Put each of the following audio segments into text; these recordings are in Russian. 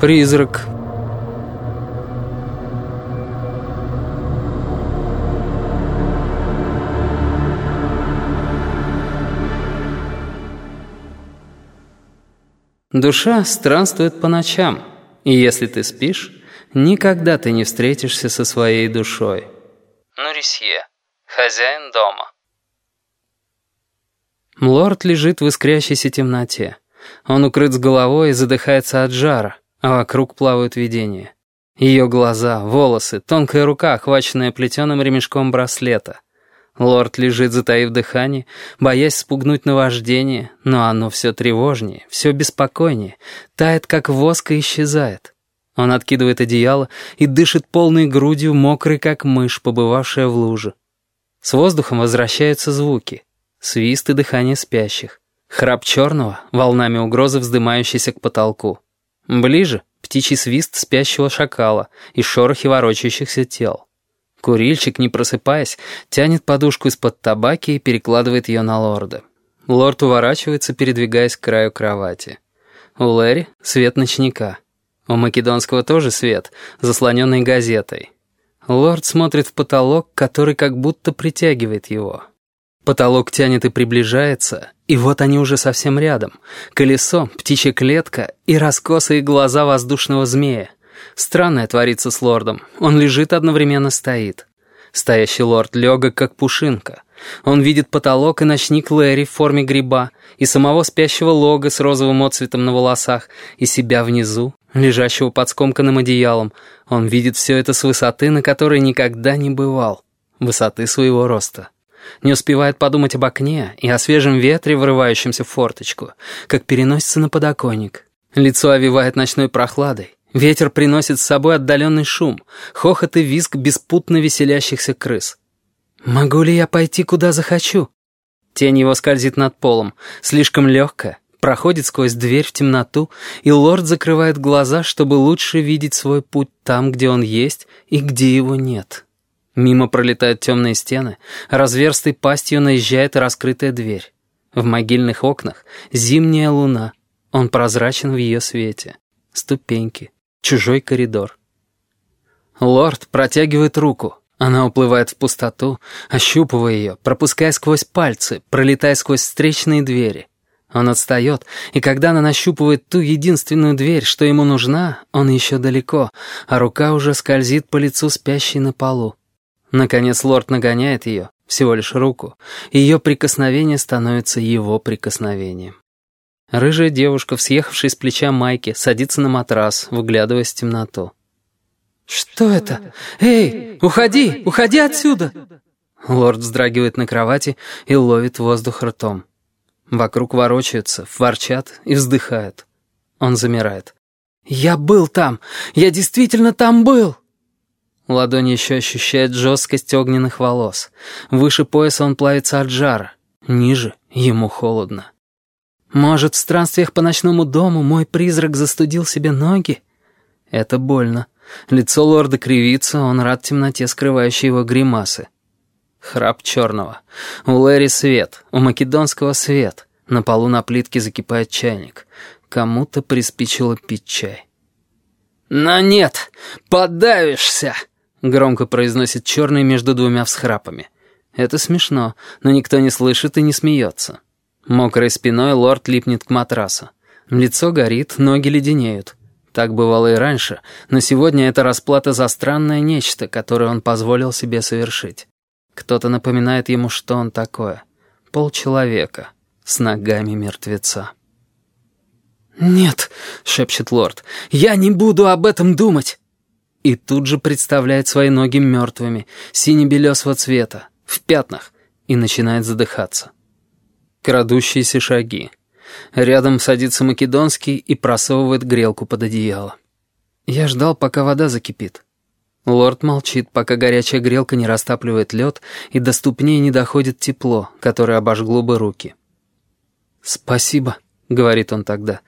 Призрак. Душа странствует по ночам, и если ты спишь, никогда ты не встретишься со своей душой. Нурисье, хозяин дома. Лорд лежит в искрящейся темноте. Он укрыт с головой и задыхается от жара, а вокруг плавают видения. Ее глаза, волосы, тонкая рука, охваченная плетеным ремешком браслета. Лорд лежит, затаив дыхание, боясь спугнуть наваждение, но оно все тревожнее, все беспокойнее, тает, как воск и исчезает. Он откидывает одеяло и дышит полной грудью, мокрый, как мышь, побывавшая в луже. С воздухом возвращаются звуки. Свист и дыхание спящих. Храп черного, волнами угрозы вздымающийся к потолку. Ближе — птичий свист спящего шакала и шорохи ворочающихся тел. Курильщик, не просыпаясь, тянет подушку из-под табаки и перекладывает ее на лорда. Лорд уворачивается, передвигаясь к краю кровати. У Лэри — свет ночника. У Македонского тоже свет, заслоненный газетой. Лорд смотрит в потолок, который как будто притягивает его. Потолок тянет и приближается, и вот они уже совсем рядом. Колесо, птичья клетка и раскосые глаза воздушного змея. Странное творится с лордом. Он лежит, одновременно стоит. Стоящий лорд легок, как пушинка. Он видит потолок и ночник Лэри в форме гриба, и самого спящего лога с розовым отцветом на волосах, и себя внизу, лежащего под скомканным одеялом. Он видит все это с высоты, на которой никогда не бывал. Высоты своего роста. Не успевает подумать об окне и о свежем ветре, врывающемся в форточку, как переносится на подоконник. Лицо овивает ночной прохладой. Ветер приносит с собой отдаленный шум, хохот и визг беспутно веселящихся крыс. «Могу ли я пойти, куда захочу?» Тень его скользит над полом, слишком легкая, проходит сквозь дверь в темноту, и лорд закрывает глаза, чтобы лучше видеть свой путь там, где он есть и где его нет. Мимо пролетают темные стены, разверстой пастью наезжает раскрытая дверь. В могильных окнах зимняя луна. Он прозрачен в ее свете. Ступеньки. Чужой коридор. Лорд протягивает руку. Она уплывает в пустоту, ощупывая ее, пропуская сквозь пальцы, пролетая сквозь встречные двери. Он отстает, и когда она нащупывает ту единственную дверь, что ему нужна, он еще далеко, а рука уже скользит по лицу спящей на полу. Наконец лорд нагоняет ее, всего лишь руку, и ее прикосновение становится его прикосновением. Рыжая девушка, съехавшая с плеча майки, садится на матрас, выглядывая в темноту. «Что это? Эй, уходи, уходи отсюда!» Лорд вздрагивает на кровати и ловит воздух ртом. Вокруг ворочаются, ворчат и вздыхают. Он замирает. «Я был там! Я действительно там был!» Ладонь еще ощущает жесткость огненных волос. Выше пояса он плавится от жара. Ниже ему холодно. Может, в странствиях по ночному дому мой призрак застудил себе ноги? Это больно. Лицо лорда кривится, он рад темноте, скрывающей его гримасы. Храп черного. У Лэри свет, у Македонского свет. На полу на плитке закипает чайник. Кому-то приспичило пить чай. «Но нет, подавишься!» Громко произносит черный между двумя всхрапами. Это смешно, но никто не слышит и не смеется. Мокрой спиной лорд липнет к матрасу. Лицо горит, ноги леденеют. Так бывало и раньше, но сегодня это расплата за странное нечто, которое он позволил себе совершить. Кто-то напоминает ему, что он такое. Полчеловека с ногами мертвеца. «Нет», — шепчет лорд, — «я не буду об этом думать» и тут же представляет свои ноги мертвыми, сине-белесого цвета, в пятнах, и начинает задыхаться. Крадущиеся шаги. Рядом садится Македонский и просовывает грелку под одеяло. Я ждал, пока вода закипит. Лорд молчит, пока горячая грелка не растапливает лед и до ступней не доходит тепло, которое обожгло бы руки. «Спасибо», — говорит он тогда.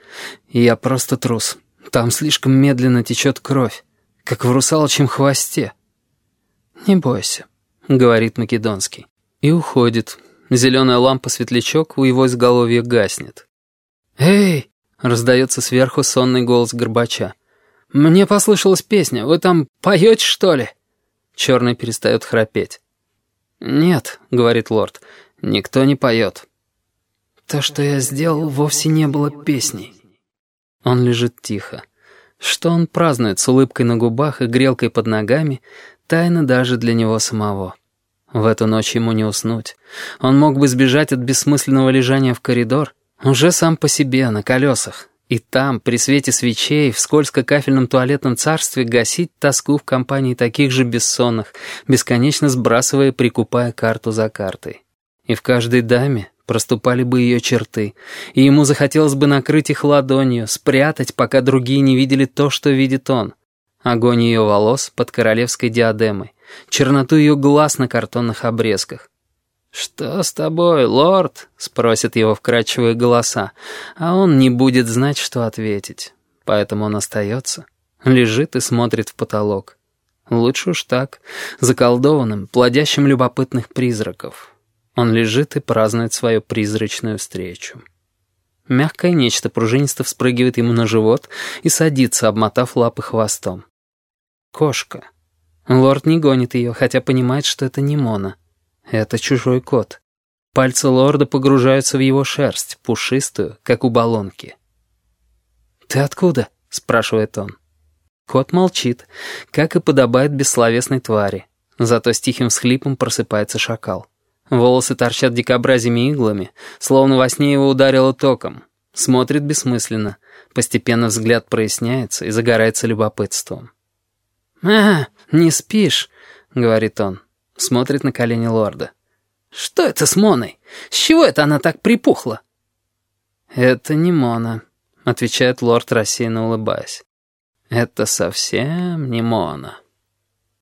«Я просто трус. Там слишком медленно течет кровь как в русалочьем хвосте. «Не бойся», — говорит Македонский. И уходит. Зеленая лампа-светлячок у его изголовья гаснет. «Эй!» — раздается сверху сонный голос Горбача. «Мне послышалась песня. Вы там поете, что ли?» Черный перестает храпеть. «Нет», — говорит лорд, — «никто не поет». «То, что я сделал, вовсе не было песней». Он лежит тихо. Что он празднует с улыбкой на губах и грелкой под ногами, тайна даже для него самого. В эту ночь ему не уснуть. Он мог бы сбежать от бессмысленного лежания в коридор, уже сам по себе, на колесах, и там, при свете свечей, в скользко-кафельном туалетном царстве гасить тоску в компании таких же бессонных, бесконечно сбрасывая прикупая карту за картой. И в каждой даме проступали бы ее черты, и ему захотелось бы накрыть их ладонью, спрятать, пока другие не видели то, что видит он. Огонь ее волос под королевской диадемой, черноту ее глаз на картонных обрезках, «Что с тобой, лорд?» — спросят его вкрадчивые голоса, а он не будет знать, что ответить. Поэтому он остается, лежит и смотрит в потолок. Лучше уж так, заколдованным, плодящим любопытных призраков. Он лежит и празднует свою призрачную встречу. Мягкое нечто пружинисто вспрыгивает ему на живот и садится, обмотав лапы хвостом. Кошка. Лорд не гонит ее, хотя понимает, что это не Мона. Это чужой кот. Пальцы лорда погружаются в его шерсть, пушистую, как у баллонки. «Ты откуда?» — спрашивает он. Кот молчит, как и подобает бессловесной твари. Зато с тихим всхлипом просыпается шакал. Волосы торчат дикобразими иглами, словно во сне его ударило током. Смотрит бессмысленно. Постепенно взгляд проясняется и загорается любопытством. «А, не спишь?» — говорит он. Смотрит на колени лорда. «Что это с Моной? С чего это она так припухла?» «Это не Мона», — отвечает лорд, рассеянно улыбаясь. «Это совсем не Мона».